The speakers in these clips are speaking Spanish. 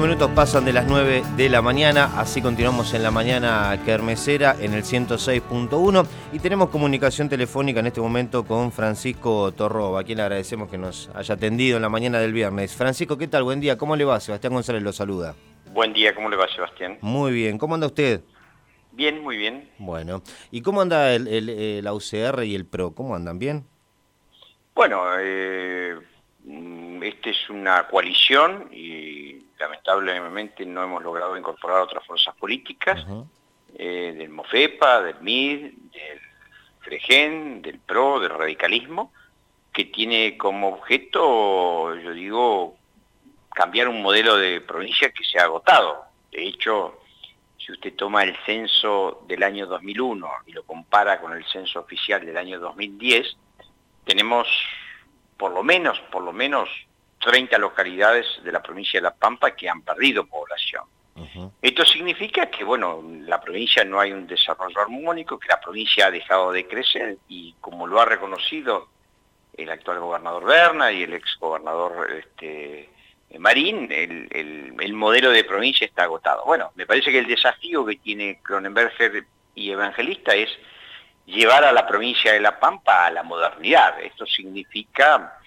minutos pasan de las 9 de la mañana, así continuamos en la mañana kermesera en el 106.1 y tenemos comunicación telefónica en este momento con Francisco Torroba, a quien le agradecemos que nos haya atendido en la mañana del viernes. Francisco, ¿qué tal? Buen día, ¿cómo le va? Sebastián González lo saluda. Buen día, ¿cómo le va Sebastián? Muy bien, ¿cómo anda usted? Bien, muy bien. Bueno, ¿y cómo anda el, la UCR y el PRO? ¿Cómo andan? ¿Bien? Bueno, eh, esta es una coalición y lamentablemente no hemos logrado incorporar otras fuerzas políticas, eh, del MOFEPA, del MID, del FREGEN, del PRO, del radicalismo, que tiene como objeto, yo digo, cambiar un modelo de provincia que se ha agotado. De hecho, si usted toma el censo del año 2001 y lo compara con el censo oficial del año 2010, tenemos por lo menos, por lo menos 30 localidades de la provincia de La Pampa que han perdido población. Esto significa que, bueno, la provincia no hay un desarrollo armónico, que la provincia ha dejado de crecer y como lo ha reconocido el actual gobernador Berna y el ex gobernador este, Marín, el, el, modelo de provincia está agotado. Bueno, me parece que el desafío que tiene Cronenberger y Evangelista es llevar a la provincia de La Pampa a la modernidad. Esto significa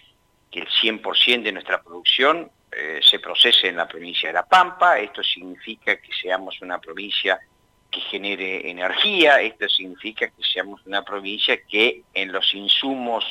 que el 100% de nuestra producción eh, se procese en la provincia de La Pampa, esto significa que seamos una provincia que genere energía, esto significa que seamos una provincia que en los insumos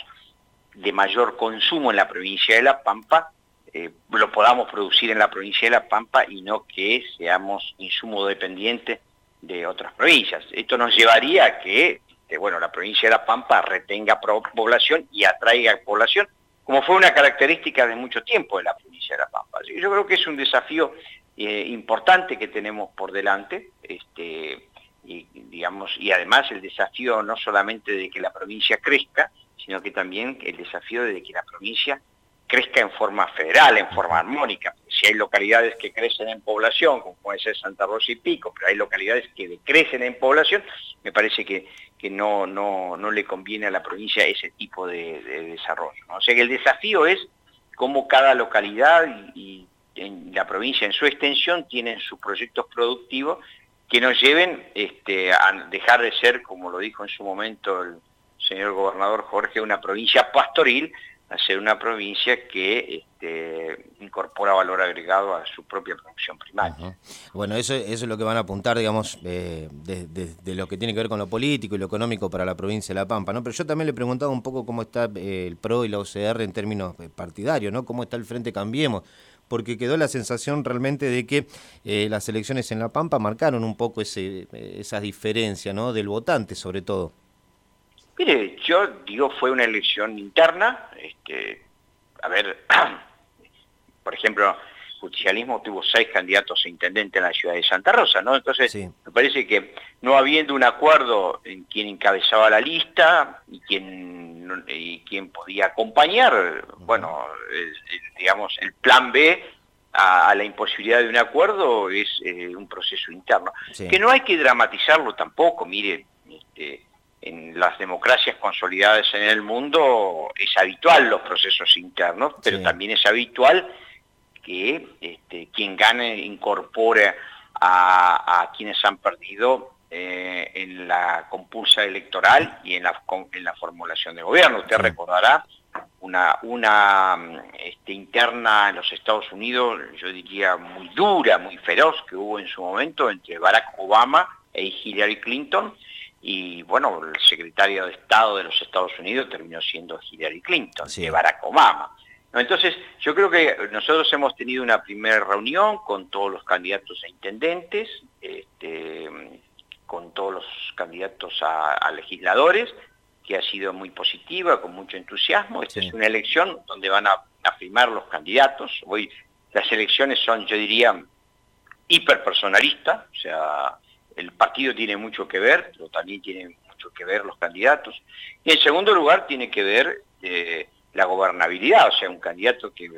de mayor consumo en la provincia de La Pampa eh, lo podamos producir en la provincia de La Pampa y no que seamos insumo dependientes de otras provincias. Esto nos llevaría a que bueno, la provincia de La Pampa retenga población y atraiga población, como fue una característica de mucho tiempo de la provincia de La Pampa. Yo creo que es un desafío eh, importante que tenemos por delante, este, y, digamos, y además el desafío no solamente de que la provincia crezca, sino que también el desafío de que la provincia crezca en forma federal, en forma armónica. Si hay localidades que crecen en población, como puede ser Santa Rosa y Pico, pero hay localidades que decrecen en población, me parece que, que no, no, no le conviene a la provincia ese tipo de, desarrollo. O sea que el desafío es cómo cada localidad y, en la provincia en su extensión tienen sus proyectos productivos que nos lleven este, a dejar de ser, como lo dijo en su momento el señor gobernador Jorge, una provincia pastoril, a ser una provincia que este, incorpora valor agregado a su propia producción primaria. Bueno, eso, es lo que van a apuntar, digamos, eh, de, lo que tiene que ver con lo político y lo económico para la provincia de La Pampa, ¿no? Pero yo también le preguntaba un poco cómo está eh, el PRO y la OCR en términos eh, partidarios, ¿no? Cómo está el Frente Cambiemos, porque quedó la sensación realmente de que las elecciones en La Pampa marcaron un poco ese, esa diferencia, ¿no? Del votante, sobre todo. Mire, yo digo, fue una elección interna, este, a ver, por ejemplo, el justicialismo tuvo seis candidatos a intendente en la ciudad de Santa Rosa, ¿no? Entonces, me parece que no habiendo un acuerdo en quién encabezaba la lista y quién, y quién podía acompañar, bueno, digamos, el plan B a, la imposibilidad de un acuerdo es eh, un proceso interno. Que no hay que dramatizarlo tampoco, mire, este, en las democracias consolidadas en el mundo es habitual los procesos internos, pero también es habitual que este, quien gane incorpore a, quienes han perdido eh, en la compulsa electoral y en la, en la formulación de gobierno. Usted recordará una, una este, interna en los Estados Unidos, yo diría muy dura, muy feroz, que hubo en su momento entre Barack Obama e Hillary Clinton, y bueno, el secretario de Estado de los Estados Unidos terminó siendo Hillary Clinton, de Barack Obama. Entonces, yo creo que nosotros hemos tenido una primera reunión con todos los candidatos a intendentes, este, con todos los candidatos a, legisladores, que ha sido muy positiva, con mucho entusiasmo. Esta es una elección donde van a, a firmar los candidatos. Hoy las elecciones son, yo diría, hiperpersonalistas, o sea, el partido tiene mucho que ver, pero también tiene mucho que ver los candidatos. Y en segundo lugar tiene que ver eh, la gobernabilidad, o sea, un candidato que,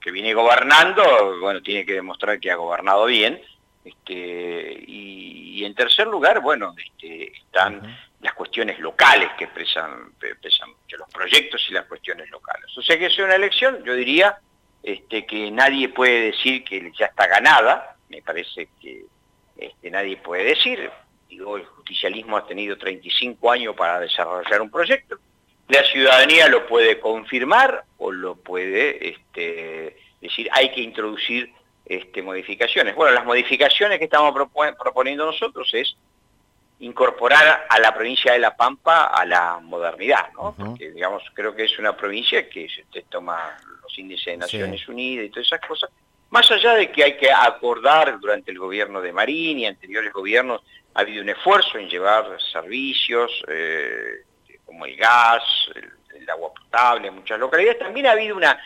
que viene gobernando, bueno, tiene que demostrar que ha gobernado bien. Este, y, en tercer lugar, bueno, este, están las cuestiones locales que pesan, pesan mucho, los proyectos y las cuestiones locales. O sea que es una elección, yo diría, este, que nadie puede decir que ya está ganada, me parece que este, nadie puede decir, digo, el justicialismo ha tenido 35 años para desarrollar un proyecto, la ciudadanía lo puede confirmar o lo puede este, decir, hay que introducir este, modificaciones. Bueno, las modificaciones que estamos proponiendo nosotros es incorporar a la provincia de La Pampa a la modernidad, ¿no? Porque, digamos, creo que es una provincia que se toma los índices de Naciones Unidas y todas esas cosas, más allá de que hay que acordar durante el gobierno de Marín y anteriores gobiernos, ha habido un esfuerzo en llevar servicios eh, como el gas, el, agua potable en muchas localidades, también ha habido una,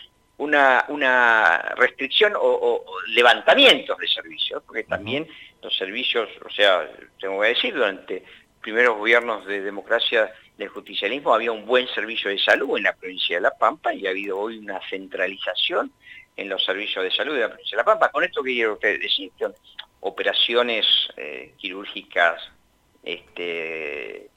una, restricción o, levantamientos de servicios, porque también los servicios, o sea, tengo que decir, durante primeros gobiernos de democracia del justicialismo había un buen servicio de salud en la provincia de La Pampa y ha habido hoy una centralización en los servicios de salud de la provincia de La Pampa. Con esto quiero decir, operaciones eh, quirúrgicas este,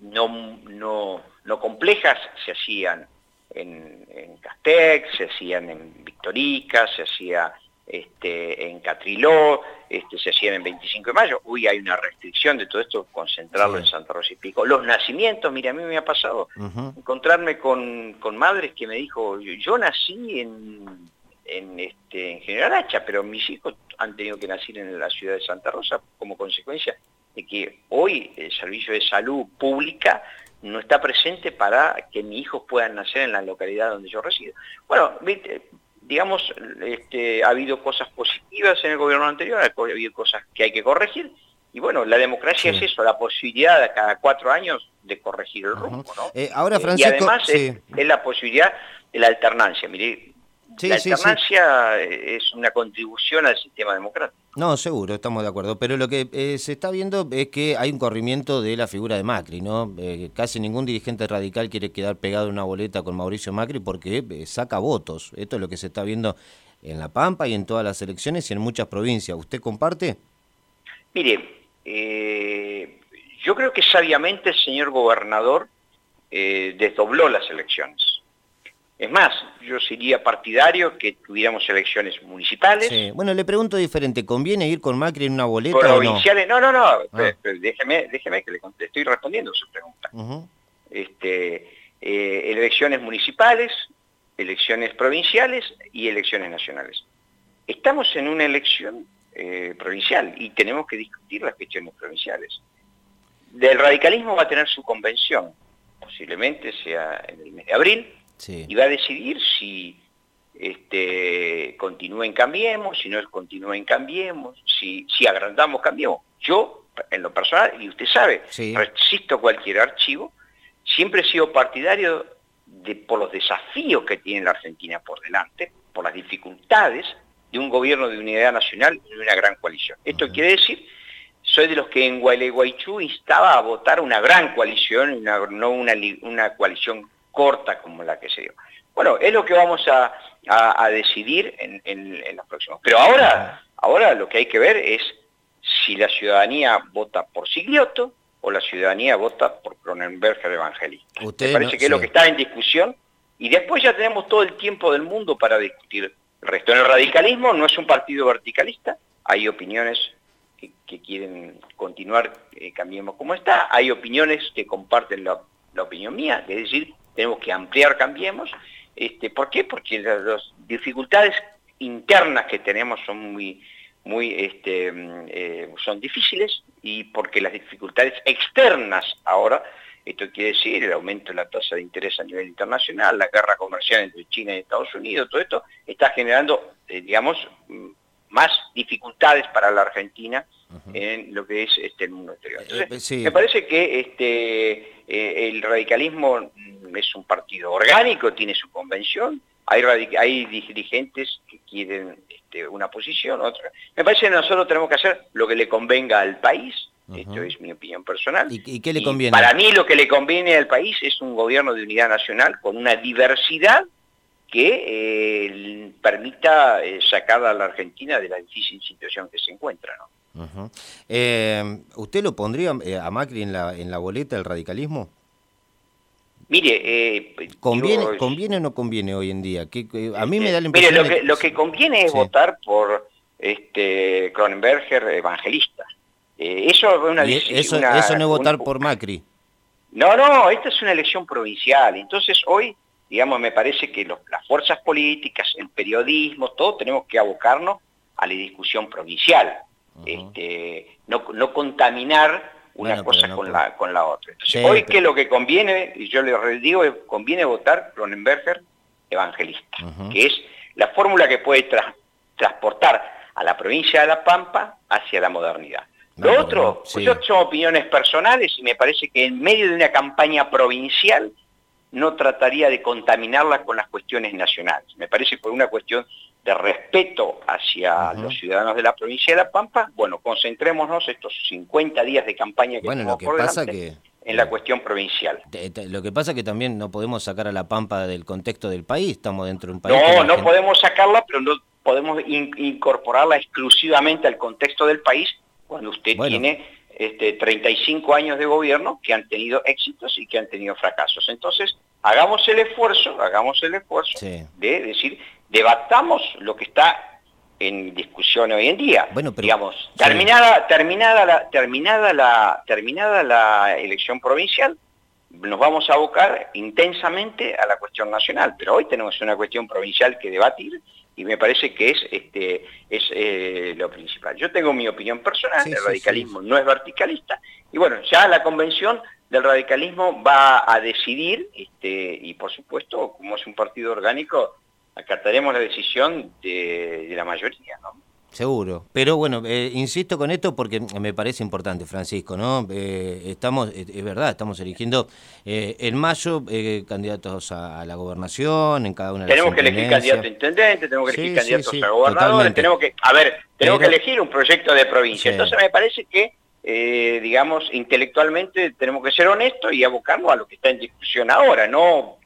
no, no, no complejas se hacían en, en Castex, se hacían en Victorica, se hacía este, en Catriló, este, se hacían en 25 de mayo. Hoy hay una restricción de todo esto, concentrarlo en Santa Rosa y Pico. Los nacimientos, mira, a mí me ha pasado encontrarme con, madres que me dijo, yo, nací en, en, este, en General Hacha, pero mis hijos han tenido que nacer en la ciudad de Santa Rosa como consecuencia de que hoy el servicio de salud pública no está presente para que mis hijos puedan nacer en la localidad donde yo resido. Bueno, digamos, este, ha habido cosas positivas en el gobierno anterior, ha habido cosas que hay que corregir, y bueno, la democracia es eso, la posibilidad de cada cuatro años de corregir el rumbo, ¿no? Eh, ahora, Francisco, y además es, la posibilidad de la alternancia. Mire, la alternancia es una contribución al sistema democrático. No, seguro, estamos de acuerdo. Pero lo que eh, se está viendo es que hay un corrimiento de la figura de Macri, ¿no? Eh, casi ningún dirigente radical quiere quedar pegado en una boleta con Mauricio Macri porque eh, saca votos. Esto es lo que se está viendo en La Pampa y en todas las elecciones y en muchas provincias. ¿Usted comparte? Mire, yo creo que sabiamente el señor gobernador desdobló las elecciones. Es más, yo sería partidario que tuviéramos elecciones municipales. Bueno, le pregunto diferente, ¿conviene ir con Macri en una boleta provinciales? no? No, no, no, ah. déjeme, déjeme que le estoy respondiendo su pregunta. este, eh, elecciones municipales, elecciones provinciales y elecciones nacionales. Estamos en una elección eh, provincial y tenemos que discutir las cuestiones provinciales. Del radicalismo va a tener su convención, posiblemente sea en el mes de abril, y va a decidir si este, continúen Cambiemos, si no continúen Cambiemos, si, si agrandamos Cambiemos. Yo, en lo personal, y usted sabe, resisto cualquier archivo, siempre he sido partidario de, por los desafíos que tiene la Argentina por delante, por las dificultades de un gobierno de unidad nacional y de una gran coalición. Esto quiere decir, soy de los que en Gualeguaychú instaba a votar una gran coalición, no una, una coalición corta como la que se dio. Bueno, es lo que vamos a, decidir en, los próximos. Pero ahora, ahora lo que hay que ver es si la ciudadanía vota por Siglioto o la ciudadanía vota por Cronenberger Evangelista. Me parece que es lo que está en discusión y después ya tenemos todo el tiempo del mundo para discutir el resto. En el radicalismo no es un partido verticalista, hay opiniones que, quieren continuar, eh, cambiemos como está, hay opiniones que comparten la, la opinión mía, es decir, tenemos que ampliar Cambiemos. Este, ¿Por qué? Porque las, dificultades internas que tenemos son muy, muy este, mm, eh, son difíciles y porque las dificultades externas ahora, esto quiere decir el aumento de la tasa de interés a nivel internacional, la guerra comercial entre China y Estados Unidos, todo esto está generando, eh, digamos, mm, más dificultades para la Argentina en lo que es este, el mundo exterior. Entonces, Me parece que este, eh, el radicalismo es un partido orgánico, tiene su convención, hay, hay dirigentes que quieren este, una posición, otra. Me parece que nosotros tenemos que hacer lo que le convenga al país, esto es mi opinión personal. ¿Y, qué le conviene? para mí lo que le conviene al país es un gobierno de unidad nacional con una diversidad que eh, permita eh, sacar a la Argentina de la difícil situación que se encuentra. ¿no? Eh, ¿Usted lo pondría a Macri en la, en la boleta del radicalismo? Mire, eh, ¿Conviene, ¿Conviene o no conviene hoy en día? a mí me da la impresión... Mire, lo que, lo que conviene es votar por este Cronenberger evangelista. Eh, eso es una, eso, eso no es votar por Macri. No, no, esta es una elección provincial. Entonces hoy, digamos, me parece que las fuerzas políticas, el periodismo, todos tenemos que abocarnos a la discusión provincial. este, no, no contaminar una cosa con, la, con la otra. Entonces, hoy que lo que conviene, y yo le digo, conviene votar Cronenberger evangelista, que es la fórmula que puede transportar a la provincia de La Pampa hacia la modernidad. lo otro, pues yo son opiniones personales y me parece que en medio de una campaña provincial no trataría de contaminarla con las cuestiones nacionales. Me parece por una cuestión de respeto hacia los ciudadanos de la provincia de La Pampa, bueno, concentrémonos estos 50 días de campaña que bueno, lo que pasa que en la cuestión provincial. Lo que pasa es que también no podemos sacar a La Pampa del contexto del país, estamos dentro de un país... No, no podemos sacarla, pero no podemos incorporarla exclusivamente al contexto del país cuando usted tiene este, 35 años de gobierno que han tenido éxitos y que han tenido fracasos. Entonces, hagamos el esfuerzo, hagamos el esfuerzo de decir, debatamos lo que está en discusión hoy en día. Bueno, digamos, terminada, terminada, la, terminada, la, terminada la elección provincial, nos vamos a abocar intensamente a la cuestión nacional, pero hoy tenemos una cuestión provincial que debatir y me parece que es, este, es eh, lo principal. Yo tengo mi opinión personal, el radicalismo no es verticalista, y bueno, ya la convención del radicalismo va a decidir, este, y por supuesto, como es un partido orgánico, acataremos la decisión de, la mayoría, ¿no? Seguro, pero bueno, eh, insisto con esto porque me parece importante, Francisco, ¿no? Eh, estamos, es verdad, estamos eligiendo eh, en mayo candidatos a, la gobernación, en cada una de Tenemos que elegir candidatos a intendente, tenemos que elegir candidatos a gobernadores, tenemos que, a ver, tenemos que elegir un proyecto de provincia. Entonces me parece que, digamos, intelectualmente tenemos que ser honestos y abocarnos a lo que está en discusión ahora, no,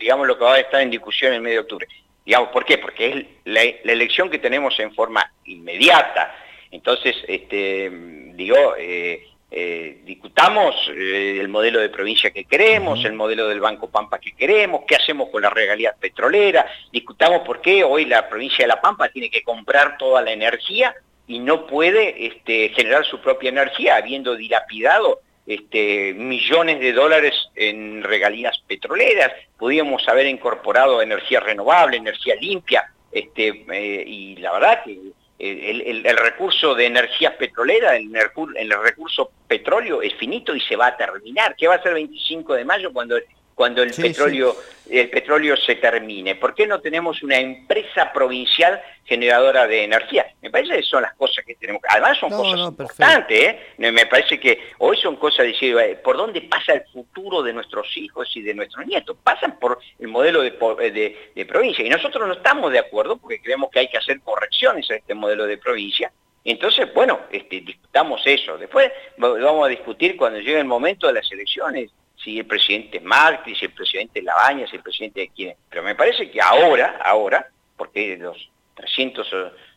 digamos, lo que va a estar en discusión en el mes de octubre. Digamos, ¿por qué? Porque es la, elección que tenemos en forma inmediata. Entonces, este, digo, eh, eh, discutamos eh, el modelo de provincia que queremos, el modelo del Banco Pampa que queremos, qué hacemos con la regalía petrolera, discutamos por qué hoy la provincia de La Pampa tiene que comprar toda la energía y no puede este, generar su propia energía habiendo dilapidado este, millones de dólares en regalías petroleras, podíamos haber incorporado energía renovable, energía limpia, este, eh, y la verdad que el, recurso de energía petrolera, el, el, recurso petróleo es finito y se va a terminar. ¿Qué va a ser el 25 de mayo cuando cuando el, petróleo, el petróleo se termine? ¿Por qué no tenemos una empresa provincial generadora de energía? Me parece que son las cosas que tenemos. Además son cosas importantes, ¿eh? Me parece que hoy son cosas de decir, eh, ¿por dónde pasa el futuro de nuestros hijos y de nuestros nietos? Pasan por el modelo de, de provincia. Y nosotros no estamos de acuerdo porque creemos que hay que hacer correcciones a este modelo de provincia. Entonces, bueno, este, discutamos eso. Después vamos a discutir cuando llegue el momento de las elecciones si el presidente es Martí, si el presidente es Labaña, si el presidente de quién Pero me parece que ahora, ahora, porque los 300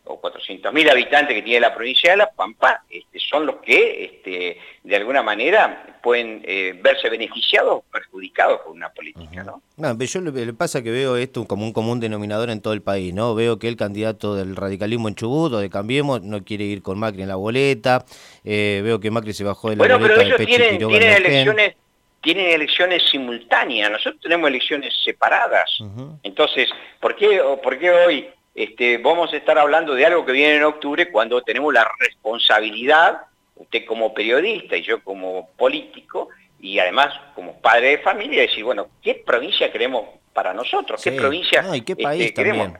o 400 mil habitantes que tiene la provincia de La Pampa este, son los que este, de alguna manera pueden eh, verse beneficiados o perjudicados por una política. ¿no? no yo le, pasa que veo esto como un común denominador en todo el país. no Veo que el candidato del radicalismo en Chubut o de Cambiemos no quiere ir con Macri en la boleta. Eh, veo que Macri se bajó de la boleta pero ellos tienen, tienen elecciones tienen elecciones simultáneas, nosotros tenemos elecciones separadas. Entonces, ¿por qué, por qué hoy este, vamos a estar hablando de algo que viene en octubre cuando tenemos la responsabilidad, usted como periodista y yo como político, y además como padre de familia, decir, bueno, ¿qué provincia queremos para nosotros? ¿Qué provincia qué este, país queremos?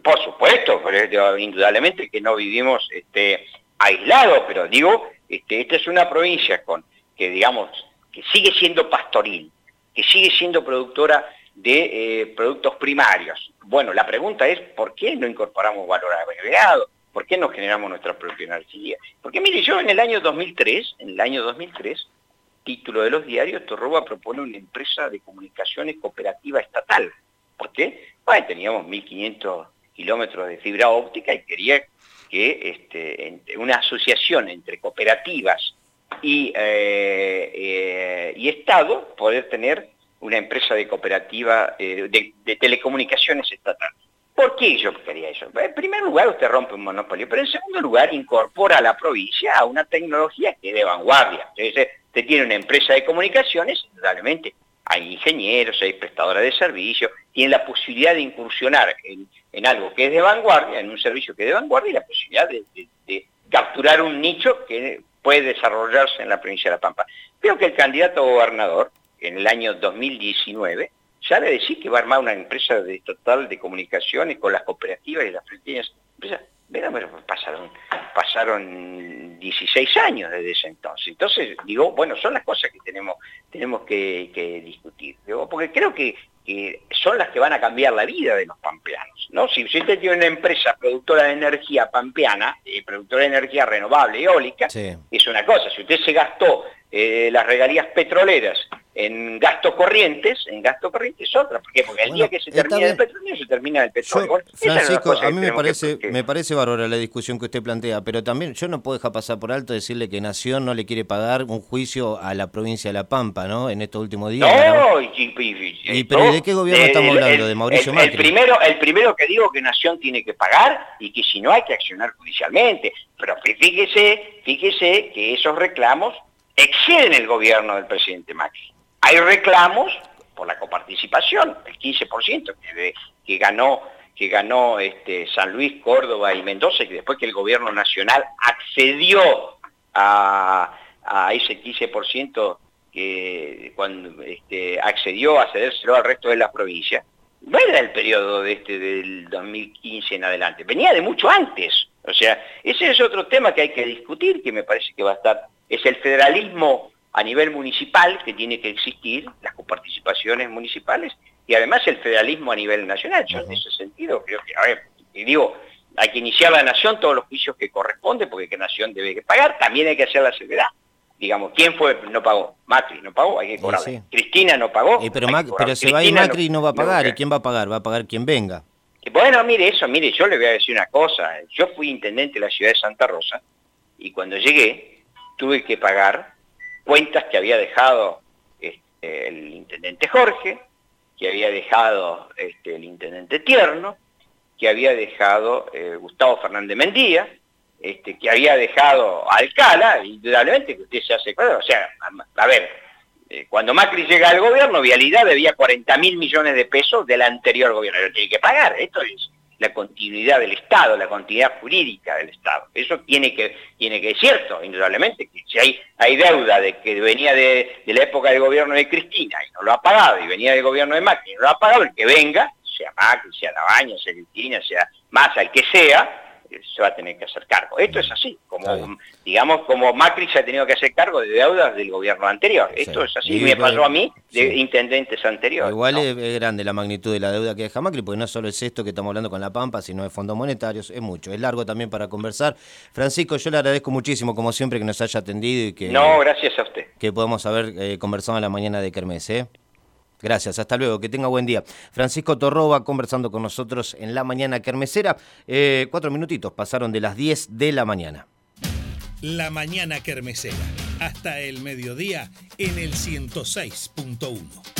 Por supuesto, pero indudablemente que no vivimos este, aislados, pero digo, este, esta es una provincia con que digamos que sigue siendo pastoril, que sigue siendo productora de eh, productos primarios. Bueno, la pregunta es, ¿por qué no incorporamos valor agregado? ¿Por qué no generamos nuestra propia energía? Porque mire, yo en el año 2003, en el año 2003, título de los diarios, Torroba propone una empresa de comunicaciones cooperativa estatal. ¿Por qué? Bueno, teníamos 1.500 kilómetros de fibra óptica y quería que este, una asociación entre cooperativas y, eh, eh, y Estado poder tener una empresa de cooperativa eh, de, telecomunicaciones estatal. ¿Por qué yo quería eso? En primer lugar, usted rompe un monopolio, pero en segundo lugar, incorpora a la provincia a una tecnología que es de vanguardia. Entonces, usted tiene una empresa de comunicaciones, indudablemente hay ingenieros, hay prestadoras de servicios, tiene la posibilidad de incursionar en, algo que es de vanguardia, en un servicio que es de vanguardia, y la posibilidad de, de capturar un nicho que puede desarrollarse en la provincia de La Pampa. Creo que el candidato gobernador, en el año 2019, ya le decía que va a armar una empresa de total de comunicaciones con las cooperativas y las pequeñas empresas. pasaron, pasaron 16 años desde ese entonces. Entonces, digo, bueno, son las cosas que tenemos, tenemos que, discutir. porque creo que, son las que van a cambiar la vida de los pampeanos. ¿no? Si, usted tiene una empresa productora de energía pampeana, eh, productora de energía renovable, eólica, es una cosa. Si usted se gastó eh, las regalías petroleras en gastos corrientes, en gastos corrientes es otra. ¿Por qué? Porque el día que se termina el petróleo, se termina el petróleo. Francisco, a mí me parece, me parece bárbara la discusión que usted plantea, pero también yo no puedo dejar pasar por alto decirle que Nación no le quiere pagar un juicio a la provincia de La Pampa, ¿no? En estos últimos días. No, y, pero ¿de qué gobierno estamos hablando? ¿De Mauricio Macri? El primero, el primero que digo que Nación tiene que pagar y que si no hay que accionar judicialmente. Pero fíjese, fíjese que esos reclamos exceden el gobierno del presidente Macri. Hay reclamos por la coparticipación, el 15% que, que ganó que ganó este, San Luis, Córdoba y Mendoza, y después que el gobierno nacional accedió a, ese 15% que cuando este, accedió a cedérselo al resto de la provincia, no era el periodo de este, del 2015 en adelante, venía de mucho antes. O sea, ese es otro tema que hay que discutir, que me parece que va a estar, es el federalismo a nivel municipal que tiene que existir, las coparticipaciones municipales, y además el federalismo a nivel nacional. Yo en ese sentido creo que, a ver, y digo, hay que iniciar la nación todos los juicios que corresponde, porque que nación debe pagar, también hay que hacer la seguridad. Digamos, ¿quién fue? No pagó. Macri no pagó, hay que cobrar. Cristina no pagó. pero, pero se va ir Macri y no va a pagar. ¿Y quién va a pagar? Va a pagar quien venga. Bueno, mire eso, mire, yo le voy a decir una cosa. Yo fui intendente de la ciudad de Santa Rosa y cuando llegué tuve que pagar cuentas que había dejado este, el intendente Jorge, que había dejado este, el intendente Tierno, que había dejado eh, Gustavo Fernández Mendía, este, que había dejado Alcala, indudablemente que usted se hace o sea, a, ver, eh, cuando Macri llega al gobierno, Vialidad debía 40 mil millones de pesos del anterior gobierno, lo tiene que pagar, esto es la continuidad del Estado, la continuidad jurídica del Estado. Eso tiene que, tiene que ser cierto, indudablemente, que si hay, hay deuda de que venía de, la época del gobierno de Cristina y no lo ha pagado, y venía del gobierno de Macri y no lo ha pagado, el que venga, sea Macri, sea Labaña, sea Cristina, sea Massa, el que sea, se va a tener que hacer cargo. Esto es así, como digamos como Macri se ha tenido que hacer cargo de deudas del gobierno anterior. Esto es así, y me pasó a mí de intendentes anteriores. Igual es, grande la magnitud de la deuda que deja Macri, porque no solo es esto que estamos hablando con La Pampa, sino de fondos monetarios, es mucho, es largo también para conversar. Francisco, yo le agradezco muchísimo, como siempre, que nos haya atendido y que... No, gracias a usted. Que podamos haber eh, conversado en la mañana de Kermés, ¿eh? Gracias, hasta luego, que tenga buen día. Francisco Torroba conversando con nosotros en la mañana kermesera. Eh, cuatro minutitos pasaron de las 10 de la mañana. La mañana kermesera, hasta el mediodía en el 106.1.